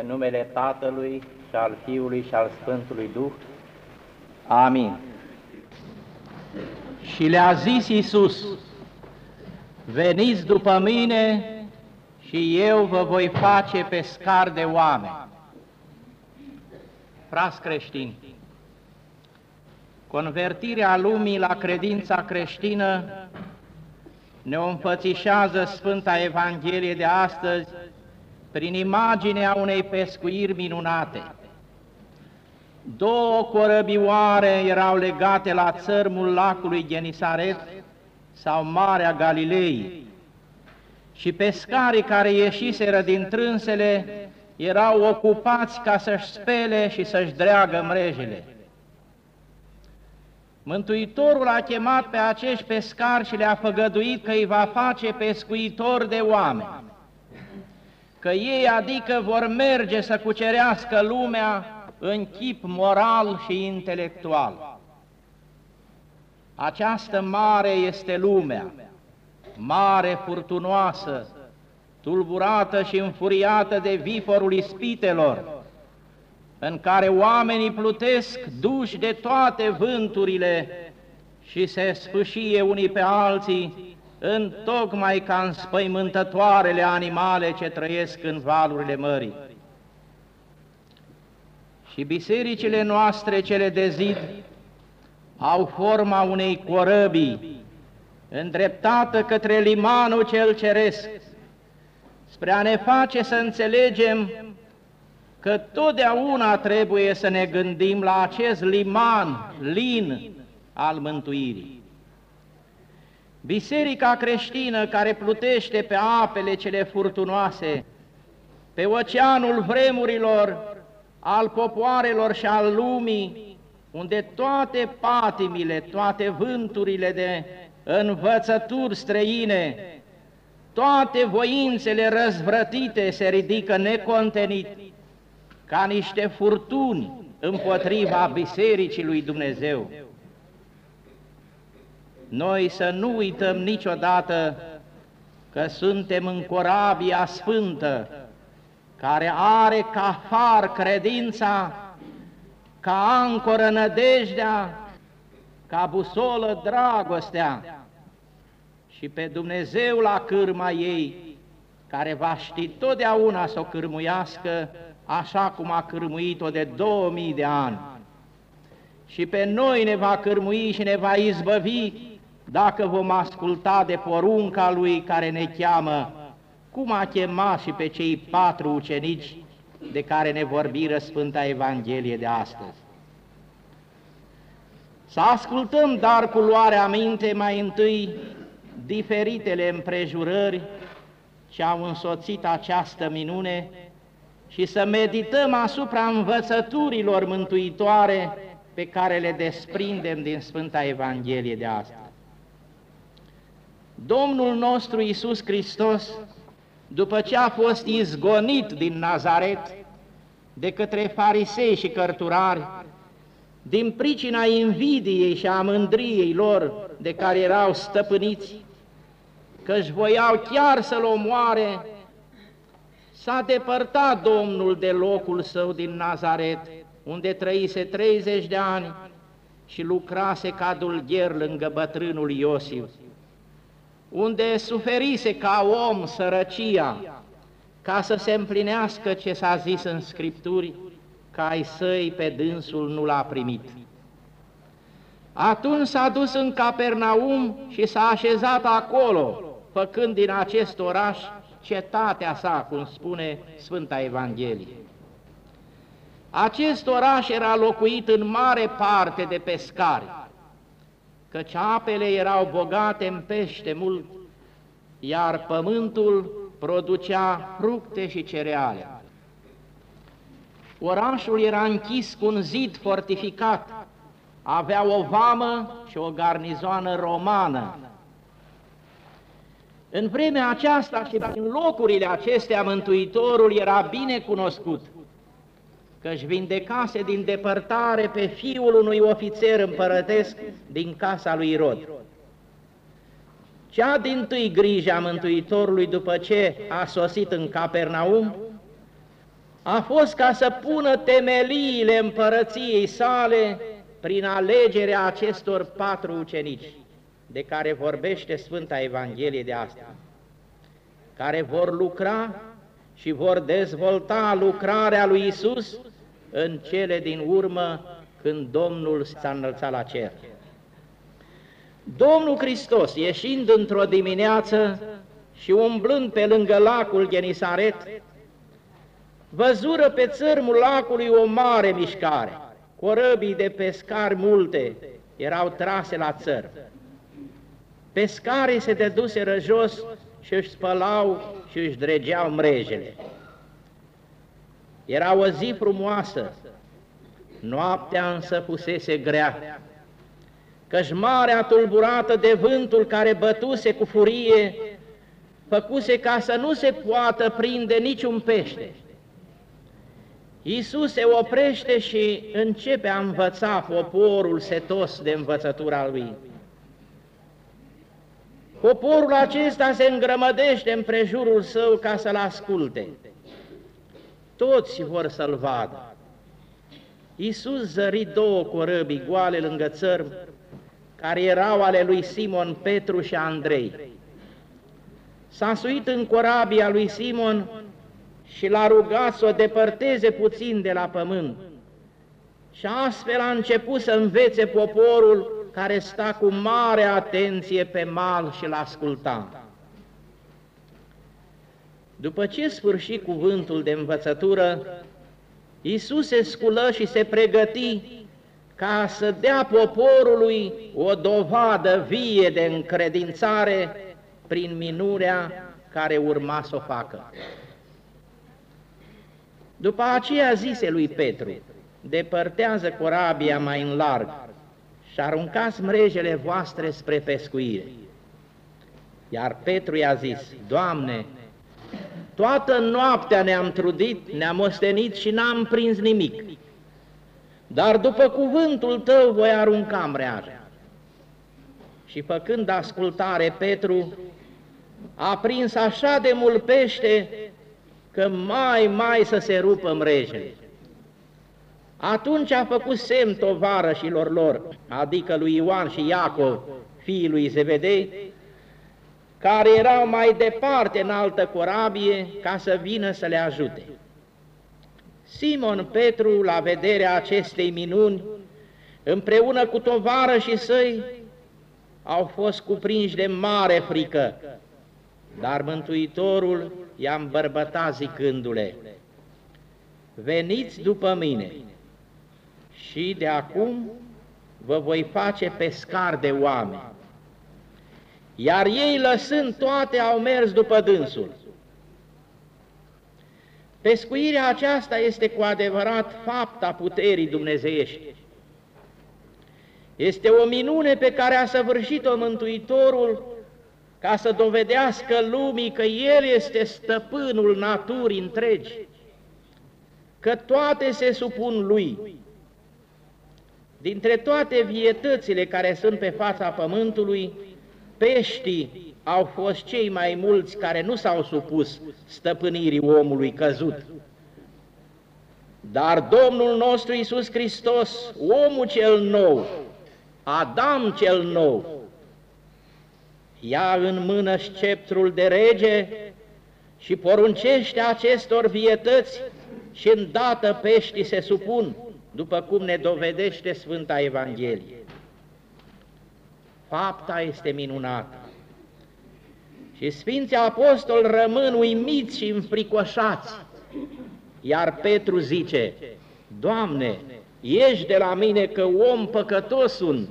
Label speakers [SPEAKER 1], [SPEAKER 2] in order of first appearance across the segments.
[SPEAKER 1] în numele Tatălui și al Fiului și al Sfântului Duh. Amin.
[SPEAKER 2] Și le-a zis Iisus, veniți după mine și eu vă voi face pescar de oameni. Frați creștini, convertirea lumii la credința creștină ne înfățișează Sfânta Evanghelie de astăzi prin imaginea unei pescuiri minunate. Două corăbioare erau legate la țărmul lacului Genisaret sau Marea Galilei și pescarii care ieșiseră din trânsele erau ocupați ca să-și spele și să-și dreagă mrejele. Mântuitorul a chemat pe acești pescari și le-a făgăduit că îi va face pescuitori de oameni, că ei adică vor merge să cucerească lumea în chip moral și intelectual. Această mare este lumea, mare furtunoasă, tulburată și înfuriată de viforul ispitelor, în care oamenii plutesc duși de toate vânturile și se sfâșie unii pe alții, în tocmai ca în spăimântătoarele animale ce trăiesc în valurile mării. Și bisericile noastre, cele de zid, au forma unei corăbii, îndreptată către limanul cel ceresc, spre a ne face să înțelegem că totdeauna trebuie să ne gândim la acest liman, lin al mântuirii. Biserica creștină care plutește pe apele cele furtunoase, pe oceanul vremurilor, al popoarelor și al lumii, unde toate patimile, toate vânturile de învățături străine, toate voințele răzvrătite se ridică necontenit, ca niște furtuni împotriva Bisericii lui Dumnezeu. Noi să nu uităm niciodată că suntem în corabia sfântă, care are ca far credința, ca ancoră nădejdea, ca busolă dragostea și pe Dumnezeu la cârma ei, care va ști totdeauna să o cârmuiască așa cum a cârmuit-o de 2000 de ani. Și pe noi ne va cârmui și ne va izbăvi dacă vom asculta de porunca Lui care ne cheamă, cum a chemat și pe cei patru ucenici de care ne vorbiră Sfânta Evanghelie de astăzi. Să ascultăm dar cu luarea minte mai întâi diferitele împrejurări ce au însoțit această minune și să medităm asupra învățăturilor mântuitoare pe care le desprindem din Sfânta Evanghelie de astăzi. Domnul nostru Iisus Hristos, după ce a fost izgonit din Nazaret de către farisei și cărturari, din pricina invidiei și a mândriei lor de care erau stăpâniți, că își voiau chiar să-L omoare, s-a depărtat Domnul de locul său din Nazaret, unde trăise 30 de ani și lucrase ca dulgher lângă bătrânul Iosif, unde suferise ca om sărăcia, ca să se împlinească ce s-a zis în Scripturi, ca ai săi pe dânsul nu l-a primit. Atunci s-a dus în Capernaum și s-a așezat acolo, făcând din acest oraș cetatea sa, cum spune Sfânta Evanghelie. Acest oraș era locuit în mare parte de pescari, căci apele erau bogate în pește mult, iar pământul producea fructe și cereale. Orașul era închis cu un zid fortificat, avea o vamă și o garnizoană romană. În vremea aceasta și în locurile acestea Mântuitorul era bine cunoscut, că-și vindecase din depărtare pe fiul unui ofițer împărătesc din casa lui Rod. Cea din tâi grija Mântuitorului după ce a sosit în Capernaum a fost ca să pună temeliile împărăției sale prin alegerea acestor patru ucenici de care vorbește Sfânta Evanghelie de astăzi, care vor lucra și vor dezvolta lucrarea lui Isus în cele din urmă când Domnul s-a înălțat la cer. Domnul Hristos, ieșind într-o dimineață și umblând pe lângă lacul Genisaret, văzură pe țărmul lacului o mare mișcare. Corăbii de pescari multe erau trase la țăr. Pescarii se deduseră jos și își spălau și își dregeau mrejele. Era o zi frumoasă, noaptea însă fusese grea, căci marea tulburată de vântul care bătuse cu furie, făcuse ca să nu se poată prinde niciun pește. Iisus se oprește și începe a învăța poporul setos de învățătura lui. Poporul acesta se îngrămădește în prejurul său ca să-l asculte. Toți vor să-l vadă. Iisus zări două corăbii goale lângă țărm, care erau ale lui Simon Petru și Andrei. S-a suit în corabia lui Simon și l-a rugat să o depărteze puțin de la pământ. Și astfel a început să învețe poporul care sta cu mare atenție pe mal și l-asculta. După ce sfârși cuvântul de învățătură, Iisus se sculă și se pregăti ca să dea poporului o dovadă vie de încredințare prin minurea care urma să o facă. După aceea zise lui Petru, depărtează corabia mai în larg și aruncați mrejele voastre spre pescuire. Iar Petru i-a zis, Doamne, toată noaptea ne-am trudit, ne-am ostenit și n-am prins nimic, dar după cuvântul Tău voi arunca mreaja. Și făcând ascultare, Petru a prins așa de mult pește că mai, mai să se rupă mrejele. Atunci a făcut semn tovarășilor lor, adică lui Ioan și Iacov, fiii lui Zevedei, care erau mai departe în altă corabie ca să vină să le ajute. Simon Petru, la vederea acestei minuni, împreună cu tovarășii săi, au fost cuprinși de mare frică, dar Mântuitorul i-a îmbărbătat zicându-le, Veniți după mine și de acum vă voi face pescar de oameni. Iar ei, lăsând toate, au mers după dânsul. Pescuirea aceasta este cu adevărat fapta puterii dumnezeiești. Este o minune pe care a săvârșit-o Mântuitorul ca să dovedească lumii că El este stăpânul naturii întregi, că toate se supun Lui. Dintre toate vietățile care sunt pe fața pământului, peștii au fost cei mai mulți care nu s-au supus stăpânirii omului căzut. Dar Domnul nostru Iisus Hristos, omul cel nou, Adam cel nou, ia în mână sceptrul de rege și poruncește acestor vietăți și îndată peștii se supun, după cum ne dovedește Sfânta Evanghelie. Fapta este minunată. Și Sfinții Apostoli rămân uimiți și înfricoșați, iar Petru zice, Doamne, ieși de la mine că om păcătos sunt.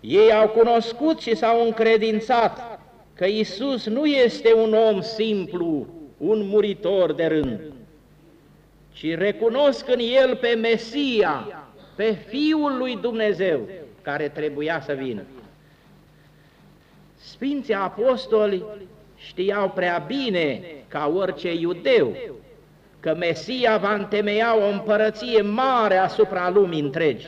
[SPEAKER 2] Ei au cunoscut și s-au încredințat că Isus nu este un om simplu, un muritor de rând, ci recunosc în El pe Mesia, pe Fiul lui Dumnezeu, care trebuia să vină. Sfinții apostoli știau prea bine, ca orice iudeu, că Mesia va întemeia o împărăție mare asupra lumii întregi.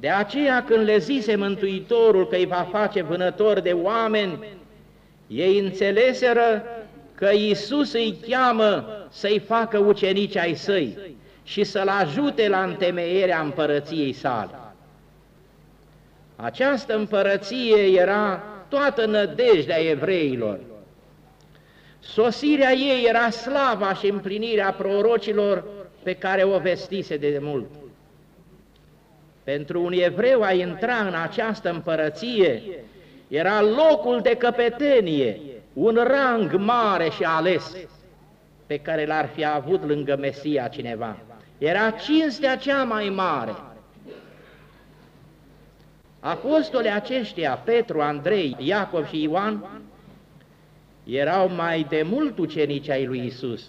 [SPEAKER 2] De aceea când le zise Mântuitorul că îi va face vânători de oameni, ei înțeleseră că Iisus îi cheamă să-i facă ucenici ai săi și să-l ajute la întemeierea împărăției sale. Această împărăție era toată nădejdea evreilor. Sosirea ei era slava și împlinirea prorocilor pe care o vestise de mult. Pentru un evreu a intra în această împărăție era locul de căpetenie, un rang mare și ales pe care l-ar fi avut lângă Mesia cineva. Era cinstea cea mai mare. Apostole aceștia, Petru, Andrei, Iacov și Ioan, erau mai de mult ucenici ai lui Isus.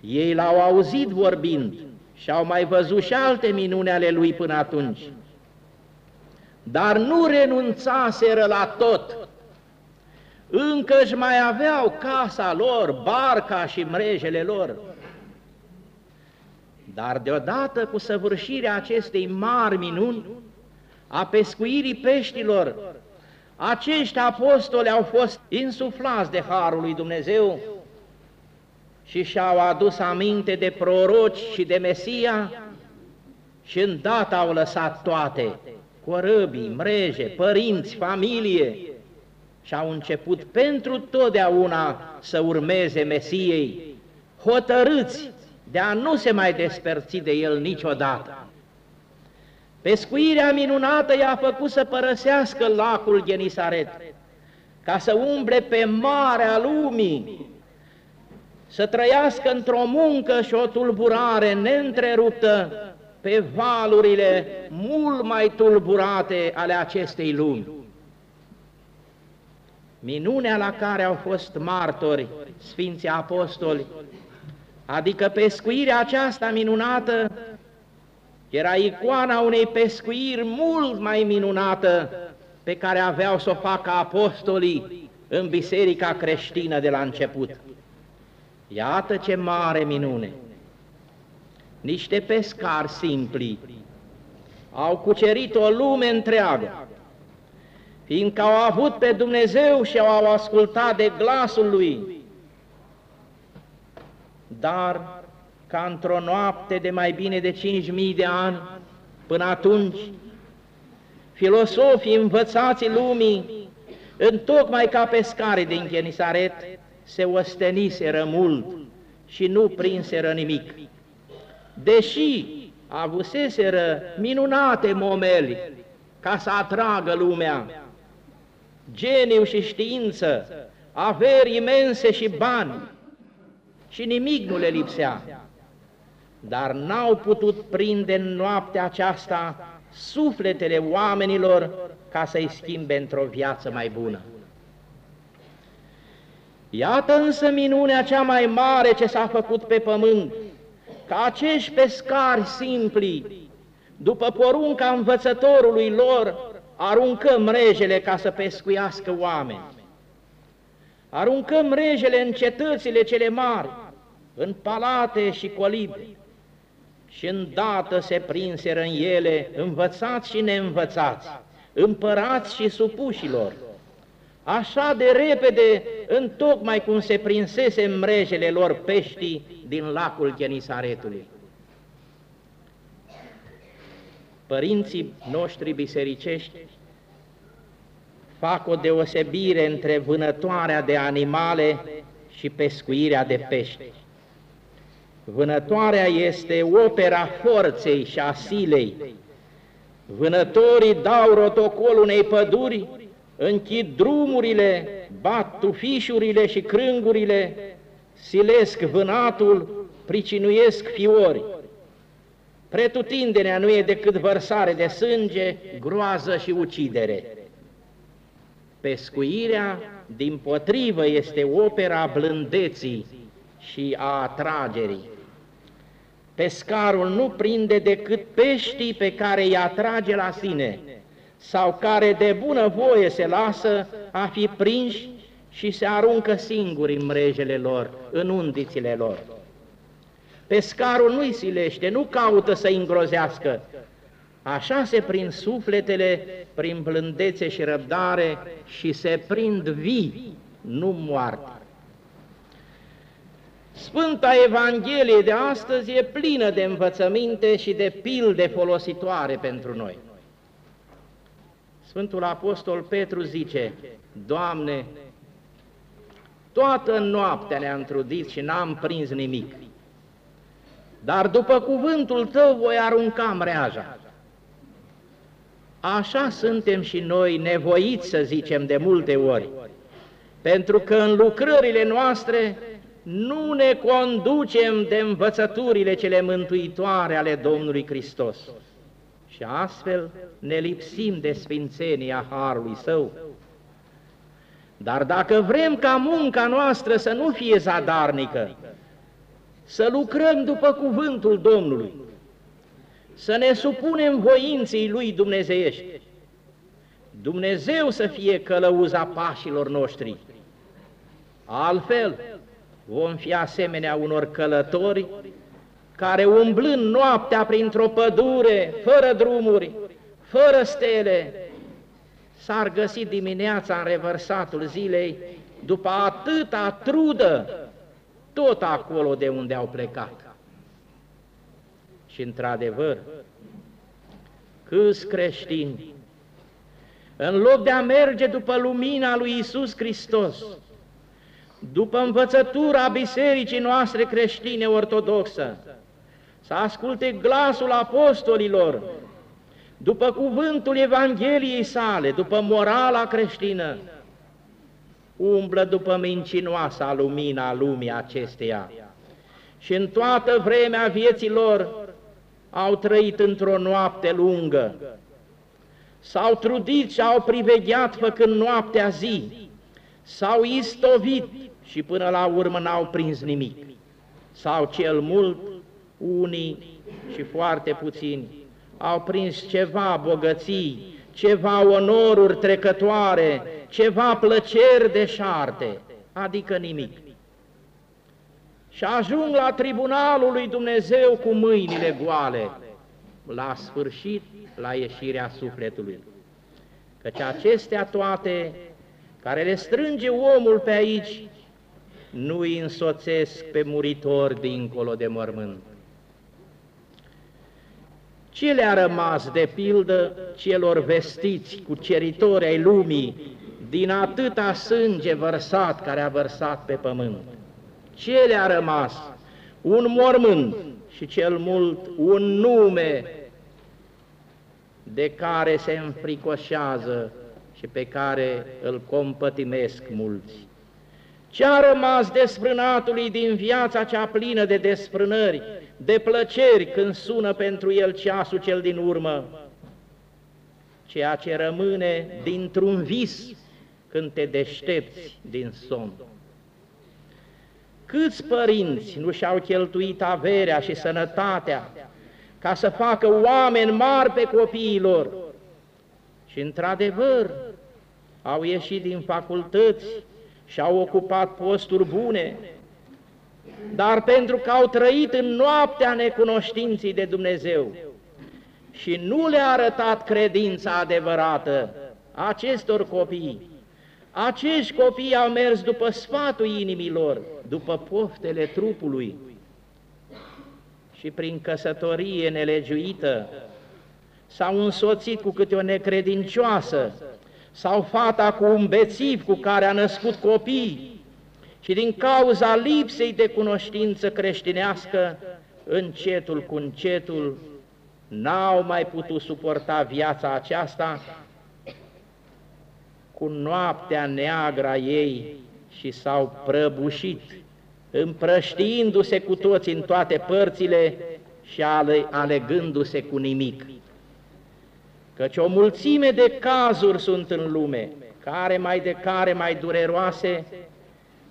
[SPEAKER 2] Ei l-au auzit vorbind și au mai văzut și alte minune ale lui până atunci. Dar nu renunțaseră la tot. Încă își mai aveau casa lor, barca și mrejele lor. Dar deodată cu săvârșirea acestei mari minuni, a pescuirii peștilor, acești apostoli au fost insuflați de Harul lui Dumnezeu și și-au adus aminte de proroci și de Mesia și îndată au lăsat toate, corăbii, mreje, părinți, familie, și au început pentru totdeauna să urmeze Mesiei, hotărâți de a nu se mai despărți de el niciodată. Pescuirea minunată i-a făcut să părăsească lacul Genisaret, ca să umble pe marea lumii, să trăiască într-o muncă și o tulburare neîntreruptă pe valurile mult mai tulburate ale acestei lumi. Minunea la care au fost martori Sfinții Apostoli, adică pescuirea aceasta minunată, era icoana unei pescuiri mult mai minunată pe care aveau să o facă apostolii în biserica creștină de la început. Iată ce mare minune! Niște pescari simpli au cucerit o lume întreagă, fiindcă au avut pe Dumnezeu și au ascultat de glasul Lui. Dar ca într-o noapte de mai bine de cinci mii de ani, până atunci, filosofii învățații lumii, întocmai ca pescare din Genisaret, se osteniseră mult și nu prinseră nimic. Deși avuseseră minunate momeli ca să atragă lumea, geniu și știință, averi imense și bani, și nimic nu le lipsea dar n-au putut prinde în noaptea aceasta sufletele oamenilor ca să-i schimbe într-o viață mai bună. Iată însă minunea cea mai mare ce s-a făcut pe pământ, că acești pescari simpli, după porunca învățătorului lor, aruncăm mrejele ca să pescuiască oameni. Aruncăm mrejele în cetățile cele mari, în palate și colibe și îndată se prinseră în ele învățați și neînvățați, împărați și supușilor. Așa de repede, în tocmai cum se prinsese în mrejele lor peștii din lacul Genisaretului. Părinții noștri bisericești fac o deosebire între vânătoarea de animale și pescuirea de pești. Vânătoarea este opera forței și a silei. Vânătorii dau rotocol unei păduri, închid drumurile, bat tufișurile și crângurile, silesc vânatul, pricinuiesc fiori. Pretutindenea nu e decât vărsare de sânge, groază și ucidere. Pescuirea, din potrivă, este opera blândeții și a atragerii. Pescarul nu prinde decât peștii pe care îi atrage la sine sau care de bună voie se lasă a fi prinși și se aruncă singuri în mrejele lor, în undițile lor. Pescarul nu-i silește, nu caută să îngrozească, așa se prind sufletele prin blândețe și răbdare și se prind vii, nu moarte. Sfânta Evanghelie de astăzi e plină de învățăminte și de pilde folositoare pentru noi. Sfântul Apostol Petru zice, Doamne, toată noaptea ne-am trudit și n-am prins nimic, dar după cuvântul Tău voi arunca mreaja. Așa suntem și noi nevoiți să zicem de multe ori, pentru că în lucrările noastre nu ne conducem de învățăturile cele mântuitoare ale Domnului Hristos și astfel ne lipsim de sfințenia Harului Său. Dar dacă vrem ca munca noastră să nu fie zadarnică, să lucrăm după cuvântul Domnului, să ne supunem voinței Lui Dumnezeiești, Dumnezeu să fie călăuza pașilor noștri. Altfel, vom fi asemenea unor călători care umblând noaptea printr-o pădure, fără drumuri, fără stele, s-ar găsi dimineața în revărsatul zilei, după atâta trudă, tot acolo de unde au plecat. Și într-adevăr, câți creștini, în loc de a merge după lumina lui Isus Hristos, după învățătura bisericii noastre creștine ortodoxă, să asculte glasul apostolilor, după cuvântul Evangheliei sale, după morala creștină, umblă după mincinoasa lumina lumii acesteia. Și în toată vremea vieții lor au trăit într-o noapte lungă, s-au trudit și au privegheat făcând noaptea zi, s-au istovit și până la urmă n-au prins nimic, sau cel mult unii și foarte puțini au prins ceva bogății, ceva onoruri trecătoare, ceva plăceri deșarte, adică nimic. Și ajung la tribunalul lui Dumnezeu cu mâinile goale, la sfârșit, la ieșirea sufletului. Căci acestea toate, care le strânge omul pe aici, nu îi însoțesc pe muritor dincolo de mormânt. Ce le-a rămas de pildă celor vestiți cu ceritori ai lumii din atâta sânge vărsat care a vărsat pe pământ? Ce le-a rămas? Un mormânt și cel mult un nume de care se înfricoșează și pe care îl compătimesc mulți. Ce a rămas desfrânatului din viața cea plină de desfrânări, de plăceri când sună pentru el ceasul cel din urmă? Ceea ce rămâne dintr-un vis când te deștepți din somn. Câți părinți nu și-au cheltuit averea și sănătatea ca să facă oameni mari pe copiilor și, într-adevăr, au ieșit din facultăți și-au ocupat posturi bune, dar pentru că au trăit în noaptea necunoștinții de Dumnezeu și nu le-a arătat credința adevărată acestor copii, acești copii au mers după sfatul inimilor, după poftele trupului. Și prin căsătorie nelegiuită s-au însoțit cu câte o necredincioasă sau fata cu un bețiv cu care a născut copii și din cauza lipsei de cunoștință creștinească, încetul cu încetul, n-au mai putut suporta viața aceasta cu noaptea neagră a ei și s-au prăbușit, împrăștiindu-se cu toți în toate părțile și alegându-se cu nimic căci o mulțime de cazuri sunt în lume, care mai de care mai dureroase,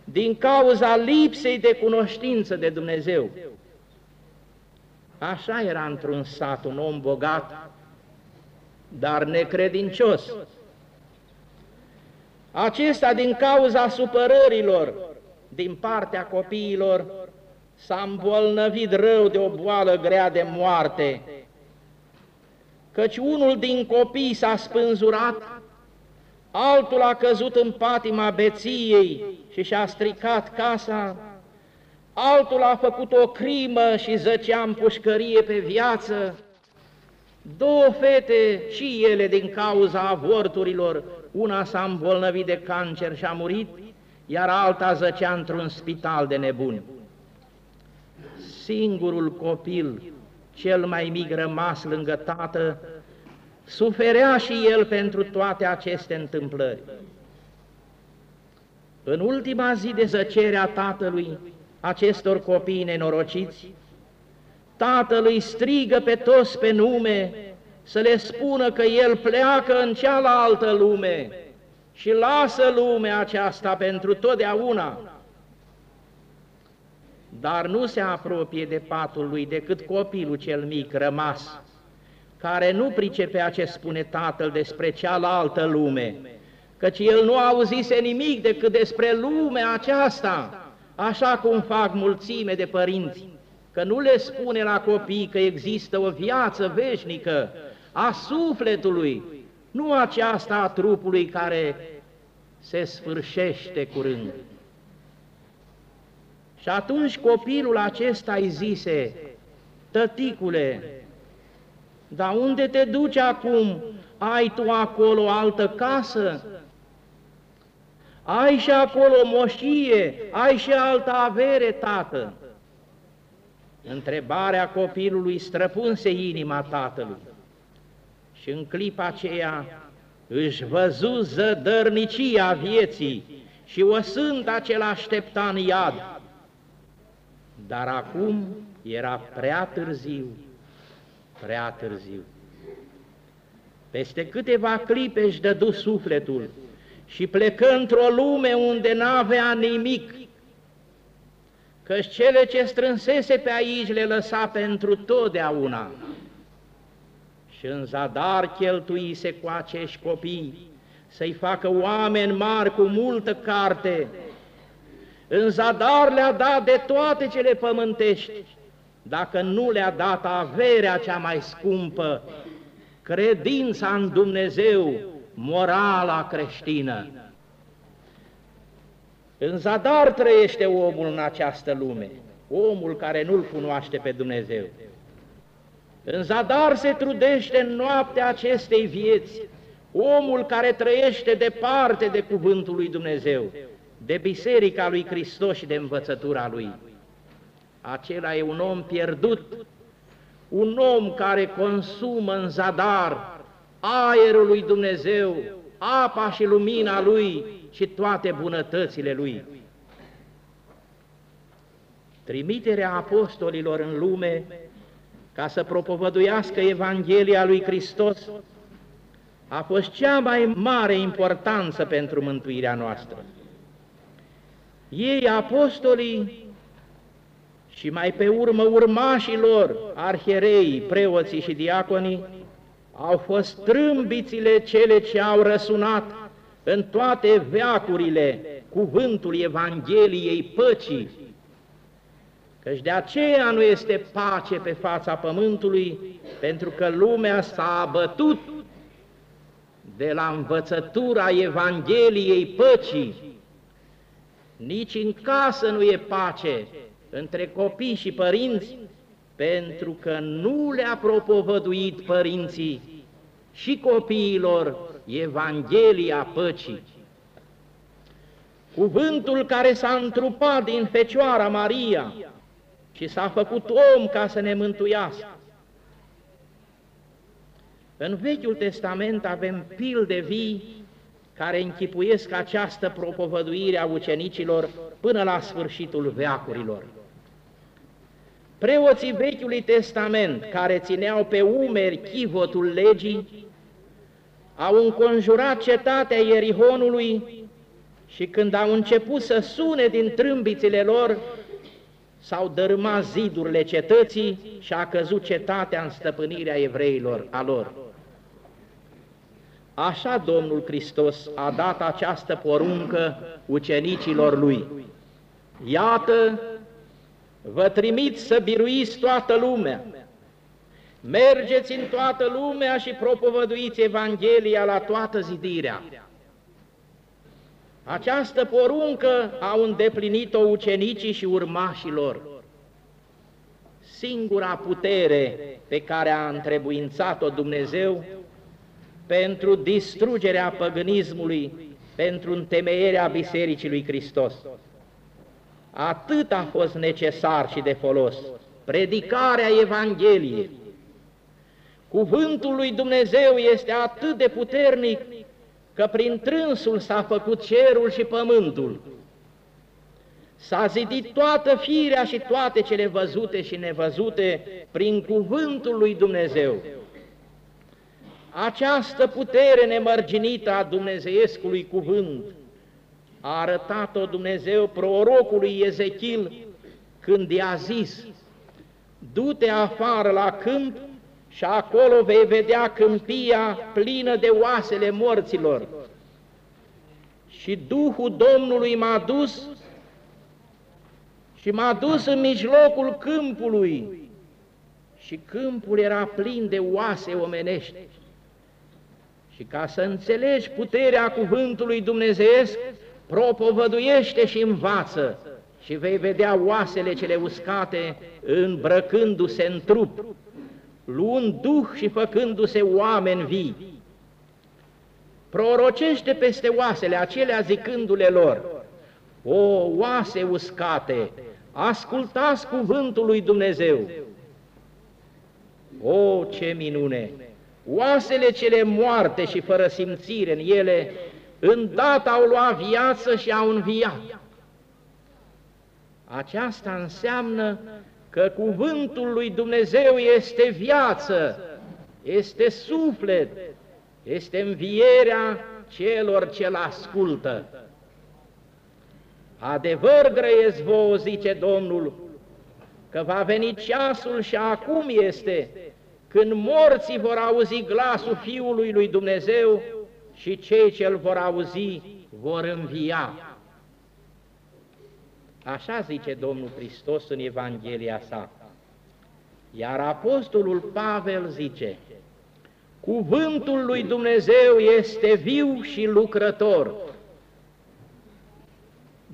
[SPEAKER 2] din cauza lipsei de cunoștință de Dumnezeu. Așa era într-un sat un om bogat, dar necredincios. Acesta din cauza supărărilor din partea copiilor s-a îmbolnăvit rău de o boală grea de moarte, căci unul din copii s-a spânzurat, altul a căzut în patima beției și și-a stricat casa, altul a făcut o crimă și zăcea în pușcărie pe viață, două fete și ele din cauza avorturilor, una s-a îmbolnăvit de cancer și a murit, iar alta zăcea într-un spital de nebuni. Singurul copil, cel mai mic rămas lângă tată, suferea și el pentru toate aceste întâmplări. În ultima zi de zăcere a tatălui acestor copii nenorociți, tatăl îi strigă pe toți pe nume să le spună că el pleacă în cealaltă lume și lasă lumea aceasta pentru totdeauna. Dar nu se apropie de patul lui decât copilul cel mic rămas, care nu pricepea ce spune tatăl despre cealaltă lume, căci el nu auzise nimic decât despre lumea aceasta, așa cum fac mulțime de părinți, că nu le spune la copii că există o viață veșnică a sufletului, nu aceasta a trupului care se sfârșește curând. Și atunci copilul acesta îi zise, tăticule, dar unde te duci acum? Ai tu acolo altă casă? Ai și acolo moșie, ai și altă avere, tată. Întrebarea copilului străpunse inima tatălui și în clipa aceea își văzu zădărnicia vieții și o sânta ce l-aștepta în iad. Dar acum era prea târziu, prea târziu. Peste câteva clipe își dădu sufletul și plecă într-o lume unde n-avea nimic, căci cele ce strânsese pe aici le lăsa pentru totdeauna. Și în zadar cheltuise cu acești copii să-i facă oameni mari cu multă carte. În zadar le-a dat de toate cele pământești, dacă nu le-a dat averea cea mai scumpă, credința în Dumnezeu, morala creștină. În zadar trăiește omul în această lume, omul care nu-L cunoaște pe Dumnezeu. În zadar se trudește în noaptea acestei vieți, omul care trăiește departe de cuvântul lui Dumnezeu, de biserica lui Hristos și de învățătura lui. Acela e un om pierdut, un om care consumă în zadar aerul lui Dumnezeu, apa și lumina lui și toate bunătățile lui. Trimiterea apostolilor în lume ca să propovăduiască Evanghelia lui Hristos a fost cea mai mare importanță pentru mântuirea noastră. Ei, apostolii, și mai pe urmă urmașii lor, arhierei, preoții și diaconii, au fost trâmbițile cele ce au răsunat în toate veacurile cuvântul Evangheliei păcii, căci de aceea nu este pace pe fața pământului, pentru că lumea s-a abătut de la învățătura Evangheliei păcii. Nici în casă nu e pace între copii și părinți, pentru că nu le-a propovăduit părinții și copiilor Evanghelia păcii. Cuvântul care s-a întrupat din Fecioara Maria și s-a făcut om ca să ne mântuiască. În Vechiul Testament avem pilde vii care închipuiesc această propovăduire a ucenicilor până la sfârșitul veacurilor. Preoții Vechiului Testament, care țineau pe umeri chivotul legii, au înconjurat cetatea Ierihonului și când au început să sune din trâmbițele lor, s-au dărâmat zidurile cetății și a căzut cetatea în stăpânirea evreilor a lor. Așa Domnul Hristos a dat această poruncă ucenicilor Lui. Iată, vă trimit să biruiți toată lumea, mergeți în toată lumea și propovăduiți Evanghelia la toată zidirea. Această poruncă au îndeplinit-o ucenicii și urmașilor. Singura putere pe care a întrebuințat-o Dumnezeu pentru distrugerea păgânismului, pentru întemeierea Bisericii lui Hristos. Atât a fost necesar și de folos, predicarea Evangheliei. Cuvântul lui Dumnezeu este atât de puternic că prin trânsul s-a făcut cerul și pământul. S-a zidit toată firea și toate cele văzute și nevăzute prin cuvântul lui Dumnezeu. Această putere nemărginită a Dumnezeiescului cuvânt a arătat-o Dumnezeu prorocului Ezechil când i-a zis, du-te afară la câmp și acolo vei vedea câmpia plină de oasele morților. Și Duhul Domnului m-a dus și m-a dus în mijlocul câmpului și câmpul era plin de oase omenești. Și ca să înțelegi puterea cuvântului dumnezeiesc, propovăduiește și învață și vei vedea oasele cele uscate îmbrăcându-se în trup, luând duh și făcându-se oameni vii. Prorocește peste oasele acelea zicându-le lor, o, oase uscate, ascultați cuvântul lui Dumnezeu. O, ce minune! Oasele cele moarte și fără simțire în ele, îndată au luat viață și au înviat. Aceasta înseamnă că cuvântul lui Dumnezeu este viață, este suflet, este învierea celor ce-L ascultă. Adevăr grăiesc vouă, zice Domnul, că va veni ceasul și acum este, când morții vor auzi glasul Fiului lui Dumnezeu și cei ce îl vor auzi vor învia. Așa zice Domnul Hristos în Evanghelia sa. Iar Apostolul Pavel zice, Cuvântul lui Dumnezeu este viu și lucrător.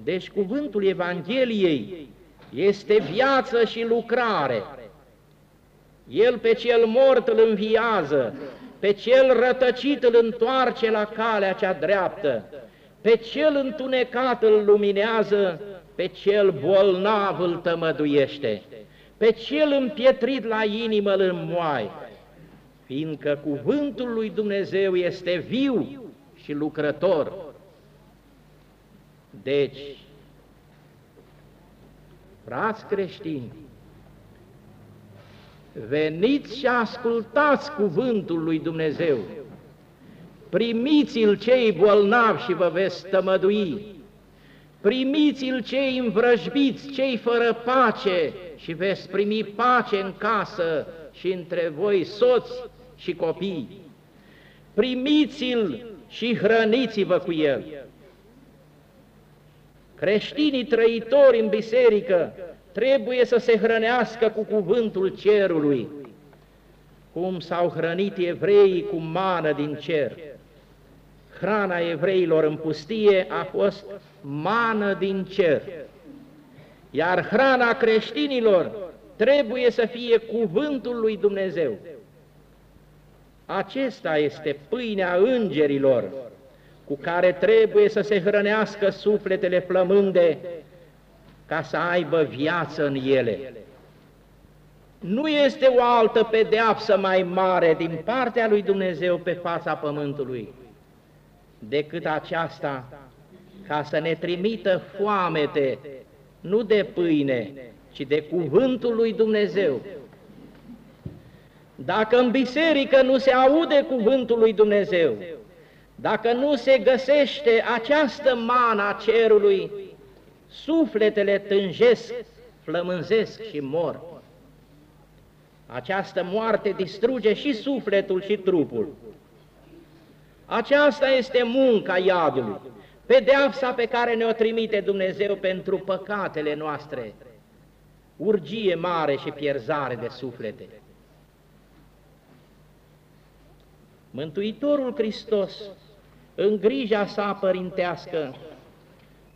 [SPEAKER 2] Deci cuvântul Evangheliei este viață și lucrare. El pe cel mort îl înviază, pe cel rătăcit îl întoarce la calea cea dreaptă, pe cel întunecat îl luminează, pe cel bolnav îl tămăduiește, pe cel împietrit la inimă îl înmoaie, fiindcă cuvântul lui Dumnezeu este viu și lucrător. Deci, frați creștini, veniți și ascultați cuvântul lui Dumnezeu, primiți-l cei bolnavi și vă veți tămădui, primiți-l cei învrăjbiți, cei fără pace și veți primi pace în casă și între voi soți și copii. Primiți-l și hrăniți-vă cu el. Creștinii trăitori în biserică trebuie să se hrănească cu cuvântul cerului, cum s-au hrănit evreii cu mană din cer. Hrana evreilor în pustie a fost mană din cer, iar hrana creștinilor trebuie să fie cuvântul lui Dumnezeu. Acesta este pâinea îngerilor cu care trebuie să se hrănească sufletele flămânde ca să aibă viață în ele. Nu este o altă pedeapsă mai mare din partea lui Dumnezeu pe fața pământului decât aceasta ca să ne trimită foamete, nu de pâine, ci de cuvântul lui Dumnezeu. Dacă în biserică nu se aude cuvântul lui Dumnezeu, dacă nu se găsește această mană a cerului, sufletele tânjesc, flămânzesc și mor. Această moarte distruge și sufletul și trupul. Aceasta este munca iadului, pedeapsa pe care ne-o trimite Dumnezeu pentru păcatele noastre, urgie mare și pierzare de suflete. Mântuitorul Hristos, în grija sa părintească,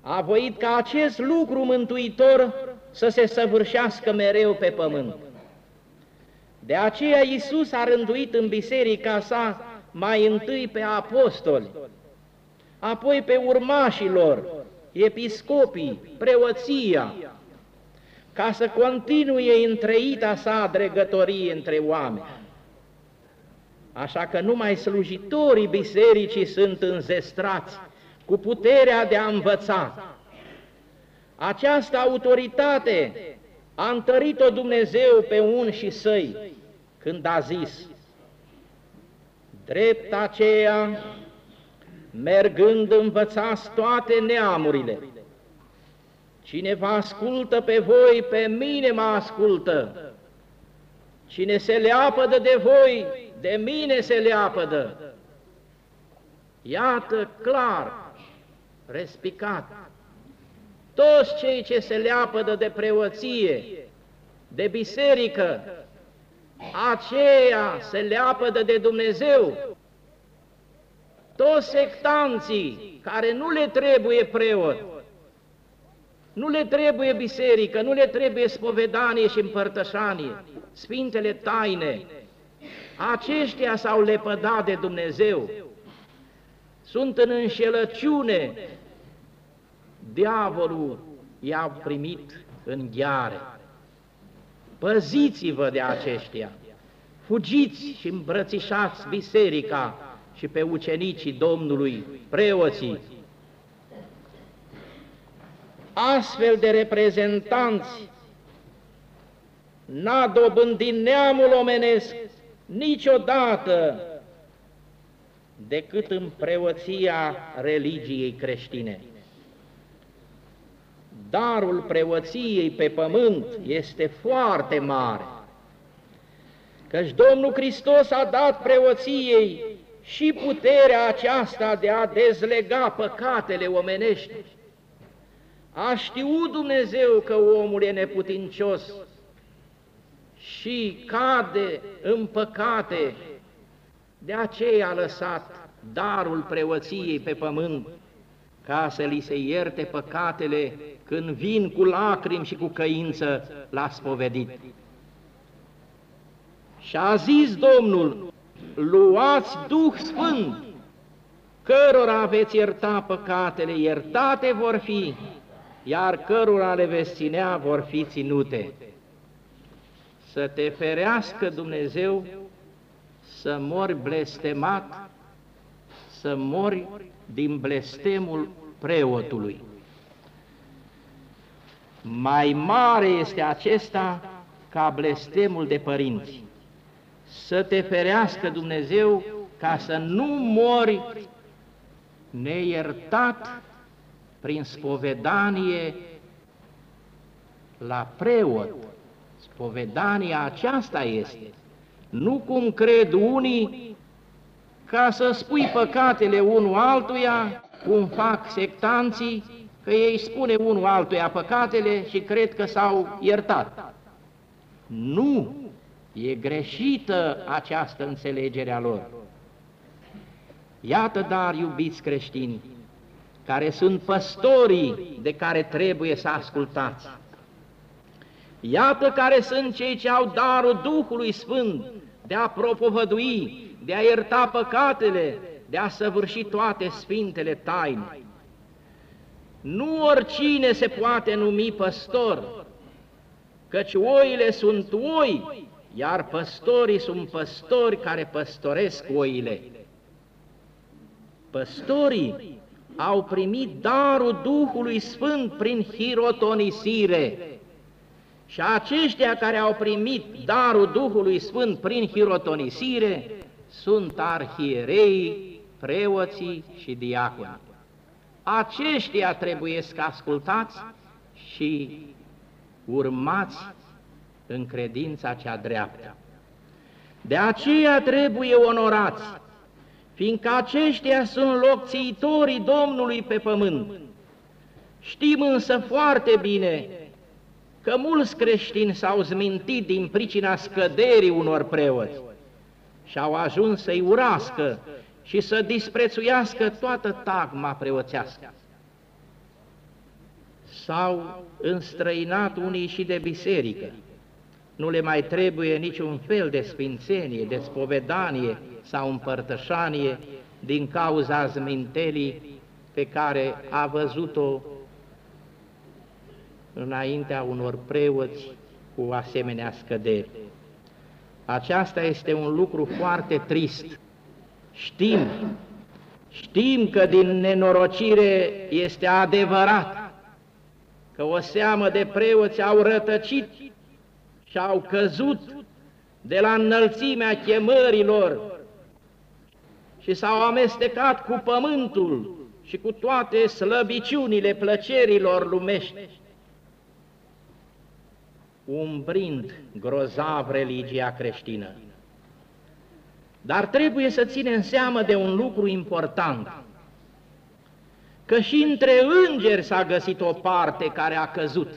[SPEAKER 2] a voit ca acest lucru mântuitor să se săvârșească mereu pe pământ. De aceea Iisus a rânduit în biserica sa mai întâi pe apostoli, apoi pe urmașii lor, episcopii, preoția, ca să continue întreita sa dregătorie între oameni. Așa că numai slujitorii bisericii sunt înzestrați cu puterea de a învăța. Această autoritate a întărit-o Dumnezeu pe un și săi când a zis, drept aceea, mergând învățați toate neamurile, Cine vă ascultă pe voi, pe mine mă ascultă. Cine se leapădă de voi, de mine se leapădă. Iată clar, respicat, toți cei ce se leapădă de preoție, de biserică, aceea se leapădă de Dumnezeu. Toți sectanții care nu le trebuie preot, nu le trebuie biserică, nu le trebuie spovedanie și împărtășanie, sfintele taine. Aceștia s-au lepădat de Dumnezeu, sunt în înșelăciune. Diavolul i-a primit în gheare. Păziți-vă de aceștia, fugiți și îmbrățișați biserica și pe ucenicii Domnului, preoții, astfel de reprezentanți n-a dobândit neamul omenesc niciodată decât în preoția religiei creștine. Darul preoției pe pământ este foarte mare, căci Domnul Hristos a dat preoției și puterea aceasta de a dezlega păcatele omenești. A știut Dumnezeu că omul e neputincios și cade în păcate, de aceea a lăsat darul preoției pe pământ, ca să li se ierte păcatele când vin cu lacrimi și cu căință la spovedit. Și a zis Domnul, luați Duh Sfânt, cărora aveți ierta păcatele, iertate vor fi, iar cărora le veți ținea vor fi ținute. Să te ferească Dumnezeu să mori blestemat, să mori din blestemul preotului. Mai mare este acesta ca blestemul de părinți. Să te ferească Dumnezeu ca să nu mori neiertat prin spovedanie la preot. Spovedania aceasta este. Nu cum cred unii ca să spui păcatele unul altuia, cum fac sectanții, că ei spune unul altuia păcatele și cred că s-au iertat. Nu! E greșită această înțelegere a lor. Iată, dar, iubiți creștini, care sunt păstorii de care trebuie să ascultați. Iată care sunt cei ce au darul Duhului Sfânt de a propovădui, de a ierta păcatele, de a săvârși toate sfintele taine. Nu oricine se poate numi păstor, căci oile sunt oi, iar păstorii sunt păstori care păstoresc oile. Păstorii au primit darul Duhului Sfânt prin hirotonisire. Și aceștia care au primit darul Duhului Sfânt prin hirotonisire sunt arhierei, preoții și diaconi. Aceștia trebuie să ascultați și urmați în credința cea dreaptă. De aceea trebuie onorați fiindcă aceștia sunt locțiitorii Domnului pe pământ. Știm însă foarte bine că mulți creștini s-au zmintit din pricina scăderii unor preoți și au ajuns să-i urască și să disprețuiască toată tagma preoțească. s-au înstrăinat unii și de biserică. Nu le mai trebuie niciun fel de sfințenie, de spovedanie sau împărtășanie din cauza zmintelii pe care a văzut-o înaintea unor preoți cu asemenea scăderi. Aceasta este un lucru foarte trist. Știm, știm că din nenorocire este adevărat că o seamă de preoți au rătăcit și au căzut de la înălțimea chemărilor și s-au amestecat cu pământul și cu toate slăbiciunile plăcerilor lumești umbrind grozav religia creștină. Dar trebuie să ținem seama de un lucru important, că și între îngeri s-a găsit o parte care a căzut.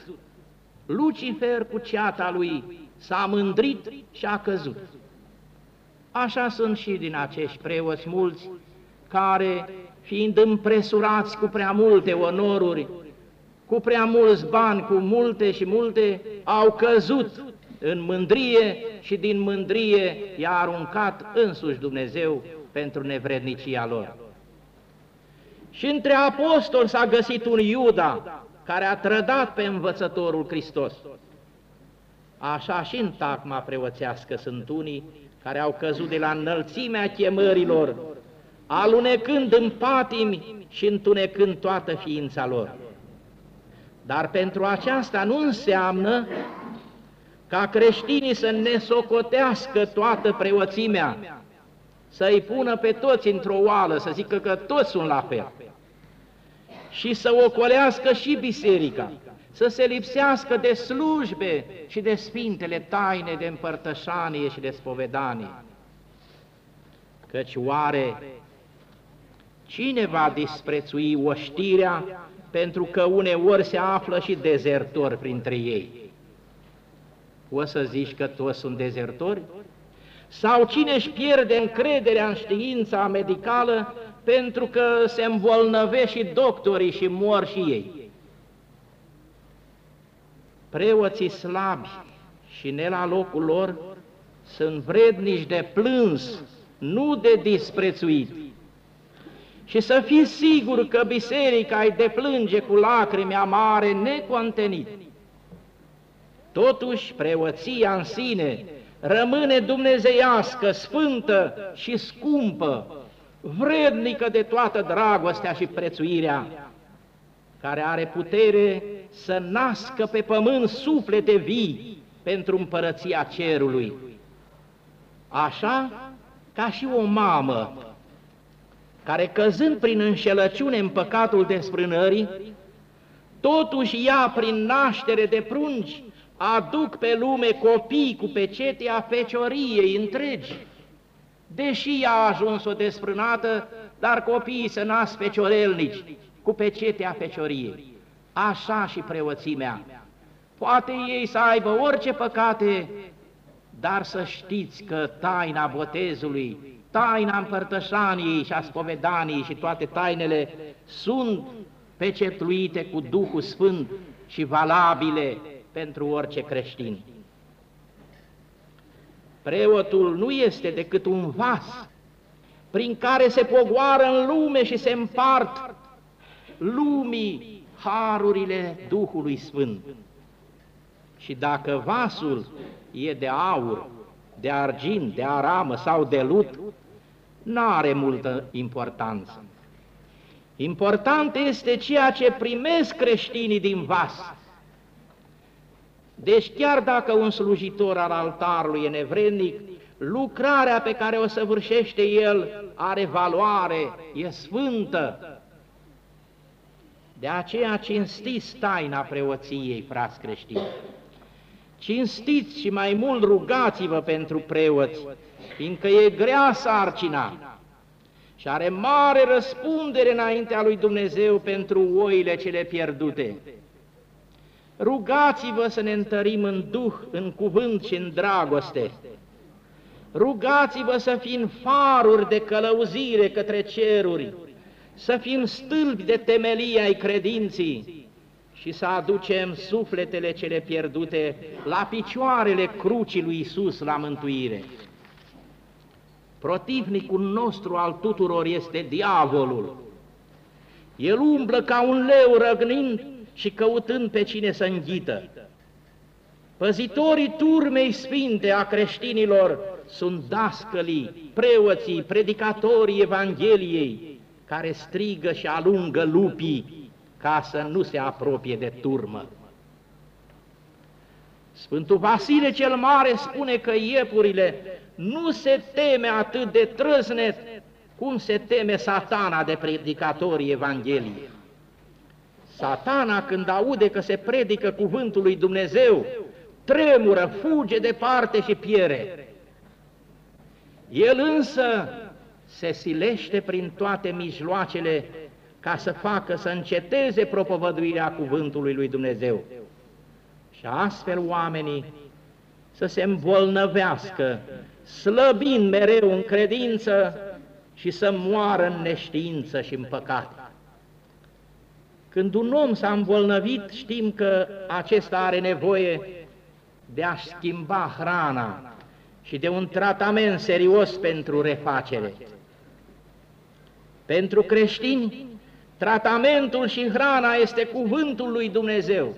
[SPEAKER 2] Lucifer cu ceata lui s-a mândrit și a căzut. Așa sunt și din acești preoți mulți care, fiind împresurați cu prea multe onoruri, cu prea mulți bani, cu multe și multe, au căzut în mândrie și din mândrie i-a aruncat însuși Dumnezeu pentru nevrednicia lor. Și între apostoli s-a găsit un Iuda care a trădat pe învățătorul Hristos. Așa și în tacma preoțească sunt unii care au căzut de la înălțimea chemărilor, alunecând în patimi și întunecând toată ființa lor. Dar pentru aceasta nu înseamnă ca creștinii să ne socotească toată preoțimea, să-i pună pe toți într-o oală, să zică că toți sunt la fel, și să ocolească și biserica, să se lipsească de slujbe și de sfintele taine de împărtășanie și de spovedanie. Căci oare cine va disprețui oștirea pentru că uneori se află și dezertori printre ei. O să zici că toți sunt dezertori? Sau cine își pierde încrederea în știința medicală pentru că se îmbolnăvește și doctorii și mor și ei? Preoții slabi și ne la locul lor sunt vrednici de plâns, nu de disprețuit și să fii sigur că biserica îi deplânge cu lacrimi amare necontenit. Totuși, preoția în sine rămâne dumnezeiască, sfântă și scumpă, vrednică de toată dragostea și prețuirea, care are putere să nască pe pământ suflete vii pentru împărăția cerului. Așa ca și o mamă care căzând prin înșelăciune în păcatul desfrânării, totuși ea prin naștere de prunci aduc pe lume copii cu pecetea fecioriei întregi. Deși ea a ajuns o desfrânată, dar copiii se nasc feciorelnici, cu pecetea fecioriei. Așa și preoțimea. Poate ei să aibă orice păcate, dar să știți că taina botezului taina împărtășaniei și a spovedaniei și toate tainele sunt pecetluite cu Duhul Sfânt și valabile pentru orice creștin. Preotul nu este decât un vas prin care se pogoară în lume și se împart lumii harurile Duhului Sfânt. Și dacă vasul e de aur, de argint, de aramă sau de lut, n-are multă importanță. Important este ceea ce primesc creștinii din vas. Deci chiar dacă un slujitor al altarului e nevrednic, lucrarea pe care o săvârșește el are valoare, e sfântă. De aceea cinstiți taina preoției, frați creștini. Cinstiți și mai mult rugați-vă pentru preoți, fiindcă e grea sarcina și are mare răspundere înaintea lui Dumnezeu pentru oile cele pierdute. Rugați-vă să ne întărim în duh, în cuvânt și în dragoste. Rugați-vă să fim faruri de călăuzire către ceruri, să fim stâlpi de temelie ai credinții și să aducem sufletele cele pierdute la picioarele crucii lui Isus la mântuire. Protivnicul nostru al tuturor este diavolul. El umblă ca un leu răgnind și căutând pe cine să înghită. Păzitorii turmei sfinte a creștinilor sunt dascălii, preoții, predicatorii Evangheliei, care strigă și alungă lupii ca să nu se apropie de turmă. Sfântul Vasile cel Mare spune că iepurile nu se teme atât de trăznet cum se teme satana de predicatorii Evangheliei. Satana când aude că se predică cuvântul lui Dumnezeu, tremură, fuge departe și piere. El însă se silește prin toate mijloacele ca să facă să înceteze propovăduirea cuvântului lui Dumnezeu. Și astfel oamenii să se îmbolnăvească, slăbind mereu în credință și să moară în neștiință și în păcat. Când un om s-a îmbolnăvit, știm că acesta are nevoie de a schimba hrana și de un tratament serios pentru refacere. Pentru creștini, tratamentul și hrana este cuvântul lui Dumnezeu.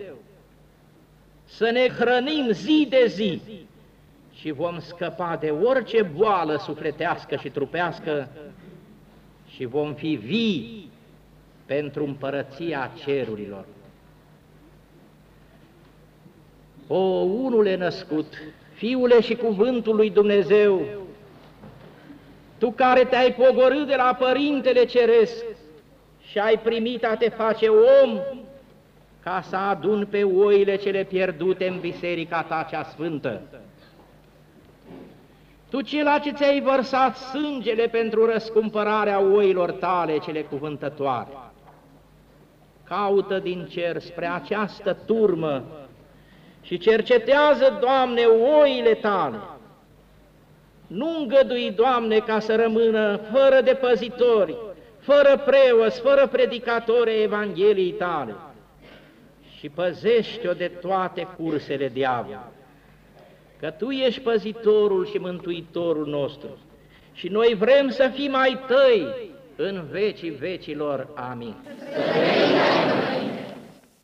[SPEAKER 2] Să ne hrănim zi de zi și vom scăpa de orice boală sufletească și trupească și vom fi vii pentru împărăția cerurilor. O, unule născut, Fiule și cuvântul lui Dumnezeu, Tu care te-ai pogorât de la Părintele Ceresc și ai primit a te face om, ca să adun pe oile cele pierdute în biserica ta cea sfântă. Tu cela ce ți-ai vărsat sângele pentru răscumpărarea oilor tale cele cuvântătoare, caută din cer spre această turmă și cercetează, Doamne, oile Tale. Nu îngădui, Doamne, ca să rămână fără de păzitori, fără preoți, fără predicatori Evangheliei Tale și păzește-o de toate cursele diavolului. Că Tu ești păzitorul și mântuitorul nostru și noi vrem să fim ai Tăi în vecii vecilor. Amin.